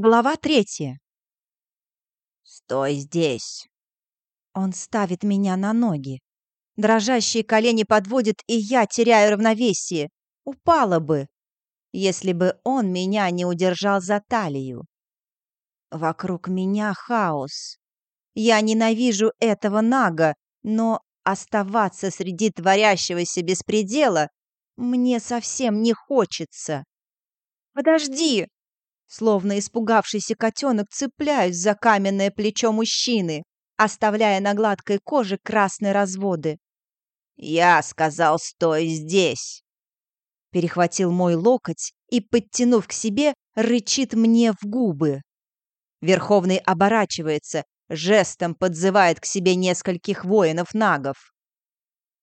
Глава третья. «Стой здесь!» Он ставит меня на ноги. Дрожащие колени подводят, и я теряю равновесие. Упала бы, если бы он меня не удержал за талию. Вокруг меня хаос. Я ненавижу этого нага, но оставаться среди творящегося беспредела мне совсем не хочется. «Подожди!» Словно испугавшийся котенок цепляюсь за каменное плечо мужчины, оставляя на гладкой коже красные разводы. «Я сказал, стой здесь!» Перехватил мой локоть и, подтянув к себе, рычит мне в губы. Верховный оборачивается, жестом подзывает к себе нескольких воинов-нагов.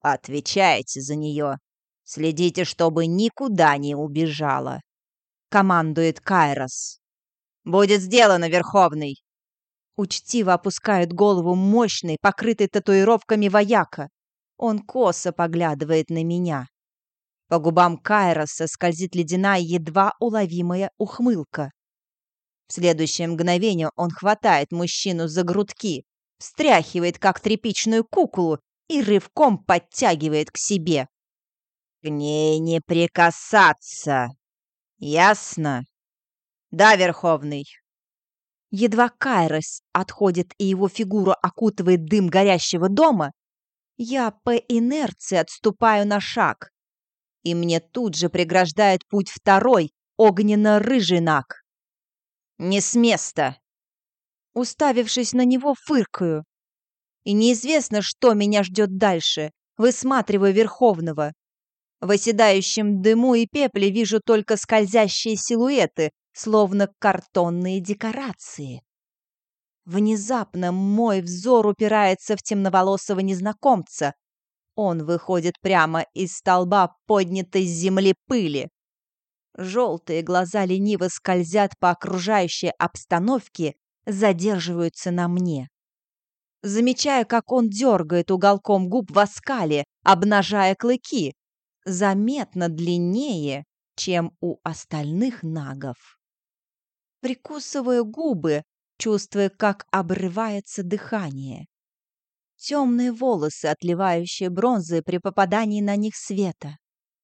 «Отвечайте за нее. Следите, чтобы никуда не убежала», — командует Кайрос. «Будет сделано, Верховный!» Учтиво опускает голову мощный, покрытый татуировками вояка. Он косо поглядывает на меня. По губам Кайроса скользит ледяная, едва уловимая ухмылка. В следующее мгновение он хватает мужчину за грудки, встряхивает, как тряпичную куклу, и рывком подтягивает к себе. «К ней не прикасаться! Ясно?» «Да, Верховный!» Едва Кайрос отходит и его фигуру окутывает дым горящего дома, я по инерции отступаю на шаг, и мне тут же преграждает путь второй, огненно-рыжий наг. «Не с места!» Уставившись на него, фыркаю. И неизвестно, что меня ждет дальше, высматриваю Верховного. В оседающем дыму и пепле вижу только скользящие силуэты, словно картонные декорации. Внезапно мой взор упирается в темноволосого незнакомца. Он выходит прямо из столба поднятой с земли пыли. Желтые глаза лениво скользят по окружающей обстановке, задерживаются на мне. Замечая, как он дергает уголком губ в оскале, обнажая клыки, заметно длиннее, чем у остальных нагов. Прикусываю губы, чувствуя, как обрывается дыхание. Темные волосы, отливающие бронзой при попадании на них света.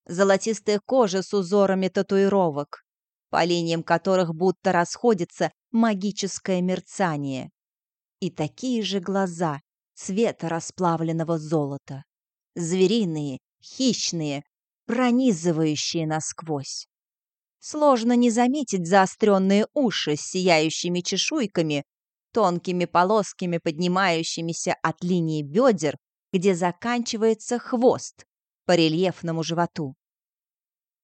Золотистая кожа с узорами татуировок, по линиям которых будто расходится магическое мерцание. И такие же глаза цвета расплавленного золота. Звериные, хищные, пронизывающие насквозь. Сложно не заметить заостренные уши с сияющими чешуйками, тонкими полосками, поднимающимися от линии бедер, где заканчивается хвост по рельефному животу.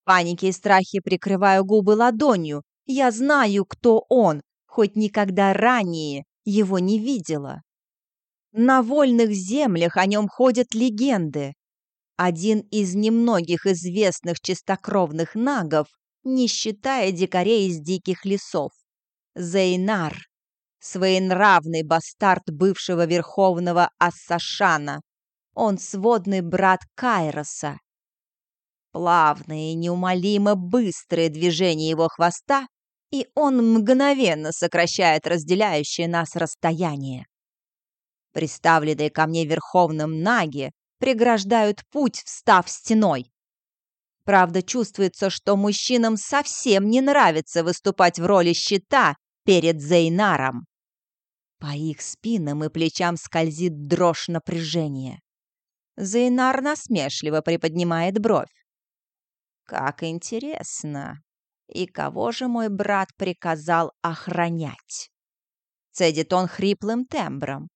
Паники и страхи прикрываю губы ладонью. Я знаю, кто он, хоть никогда ранее его не видела. На вольных землях о нем ходят легенды. Один из немногих известных чистокровных нагов, не считая дикарей из диких лесов. Зейнар, своенравный бастард бывшего верховного Ассашана. Он сводный брат Кайроса. Плавные, неумолимо быстрые движения его хвоста, и он мгновенно сокращает разделяющее нас расстояние. Приставленные ко мне верховным наги преграждают путь, встав стеной. Правда, чувствуется, что мужчинам совсем не нравится выступать в роли щита перед Зейнаром. По их спинам и плечам скользит дрожь напряжения. Зейнар насмешливо приподнимает бровь. «Как интересно! И кого же мой брат приказал охранять?» Цедит он хриплым тембром.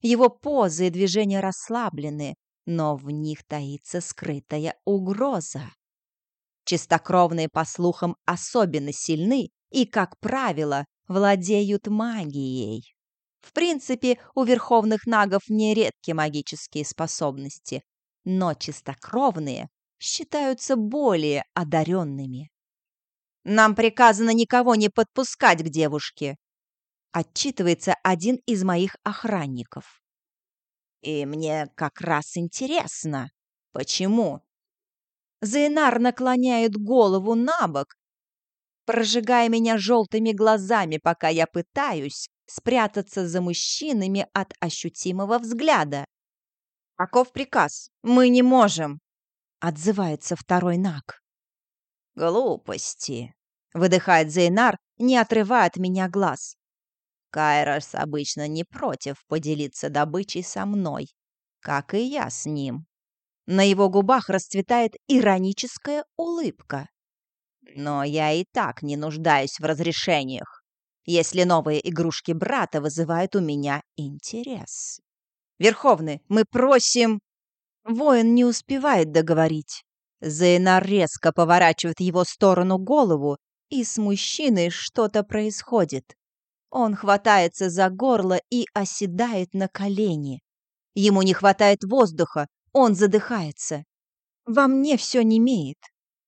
Его позы и движения расслаблены, но в них таится скрытая угроза. Чистокровные, по слухам, особенно сильны и, как правило, владеют магией. В принципе, у верховных нагов нередки магические способности, но чистокровные считаются более одаренными. «Нам приказано никого не подпускать к девушке», отчитывается один из моих охранников. «И мне как раз интересно, почему?» Зейнар наклоняет голову на бок, прожигая меня желтыми глазами, пока я пытаюсь спрятаться за мужчинами от ощутимого взгляда. «Каков приказ? Мы не можем!» — отзывается второй Наг. «Глупости!» — выдыхает Зейнар, не отрывая от меня глаз. Кайрос обычно не против поделиться добычей со мной, как и я с ним. На его губах расцветает ироническая улыбка. Но я и так не нуждаюсь в разрешениях, если новые игрушки брата вызывают у меня интерес. Верховный, мы просим...» Воин не успевает договорить. Зейнар резко поворачивает его сторону голову, и с мужчиной что-то происходит. Он хватается за горло и оседает на колени. Ему не хватает воздуха, он задыхается. Во мне все немеет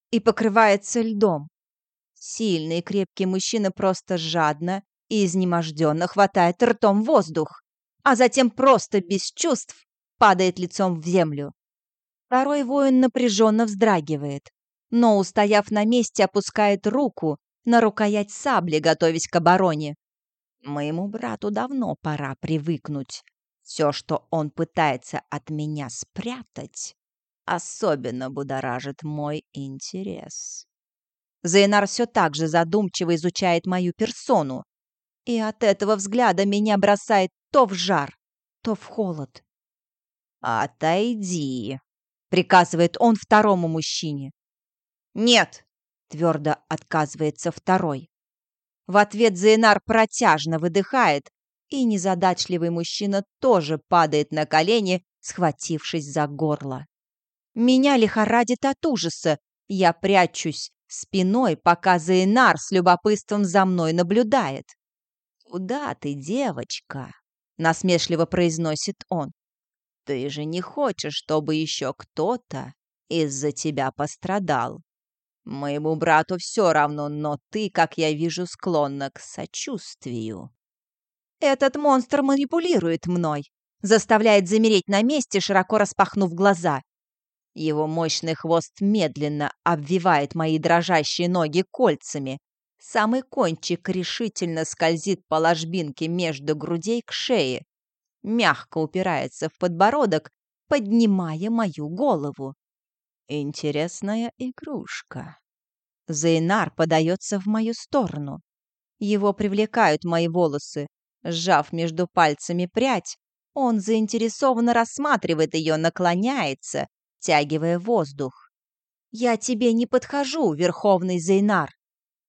и покрывается льдом. Сильный и крепкий мужчина просто жадно и изнеможденно хватает ртом воздух а затем просто без чувств падает лицом в землю. Второй воин напряженно вздрагивает, но, устояв на месте, опускает руку на рукоять сабли, готовясь к обороне. Моему брату давно пора привыкнуть. Все, что он пытается от меня спрятать, особенно будоражит мой интерес. Зейнар все так же задумчиво изучает мою персону, и от этого взгляда меня бросает то в жар, то в холод. «Отойди», — приказывает он второму мужчине. «Нет», — твердо отказывается второй. В ответ Зейнар протяжно выдыхает, и незадачливый мужчина тоже падает на колени, схватившись за горло. Меня лихорадит от ужаса. Я прячусь спиной, пока Зейнар с любопытством за мной наблюдает. «Куда ты, девочка?» — насмешливо произносит он. «Ты же не хочешь, чтобы еще кто-то из-за тебя пострадал. Моему брату все равно, но ты, как я вижу, склонна к сочувствию». «Этот монстр манипулирует мной», заставляет замереть на месте, широко распахнув глаза. Его мощный хвост медленно обвивает мои дрожащие ноги кольцами, Самый кончик решительно скользит по ложбинке между грудей к шее, мягко упирается в подбородок, поднимая мою голову. Интересная игрушка. Зейнар подается в мою сторону. Его привлекают мои волосы. Сжав между пальцами прядь, он заинтересованно рассматривает ее, наклоняется, тягивая воздух. «Я тебе не подхожу, Верховный Зейнар.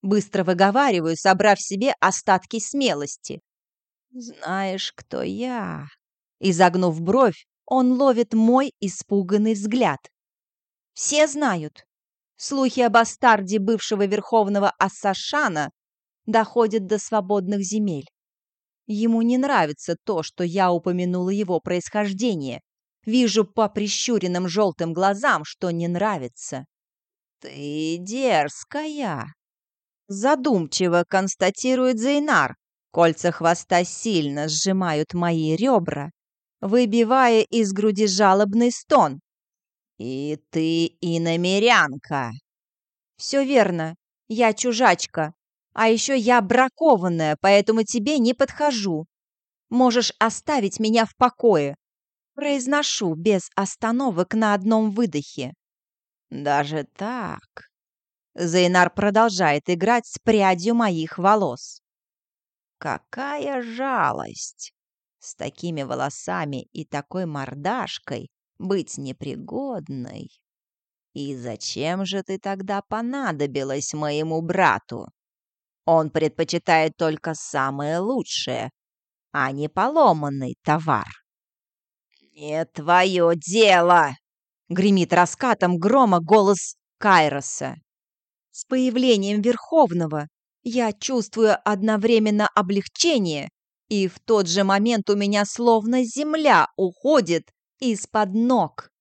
Быстро выговариваю, собрав себе остатки смелости. «Знаешь, кто я?» Изогнув бровь, он ловит мой испуганный взгляд. Все знают. Слухи о бастарде бывшего верховного Ассашана доходят до свободных земель. Ему не нравится то, что я упомянула его происхождение. Вижу по прищуренным желтым глазам, что не нравится. «Ты дерзкая!» Задумчиво констатирует Зейнар. Кольца хвоста сильно сжимают мои ребра, выбивая из груди жалобный стон. «И ты иномерянка!» «Все верно. Я чужачка. А еще я бракованная, поэтому тебе не подхожу. Можешь оставить меня в покое». Произношу без остановок на одном выдохе. «Даже так?» Зейнар продолжает играть с прядью моих волос. Какая жалость! С такими волосами и такой мордашкой быть непригодной. И зачем же ты тогда понадобилась моему брату? Он предпочитает только самое лучшее, а не поломанный товар. «Не твое дело!» — гремит раскатом грома голос Кайроса. С появлением Верховного я чувствую одновременно облегчение, и в тот же момент у меня словно земля уходит из-под ног.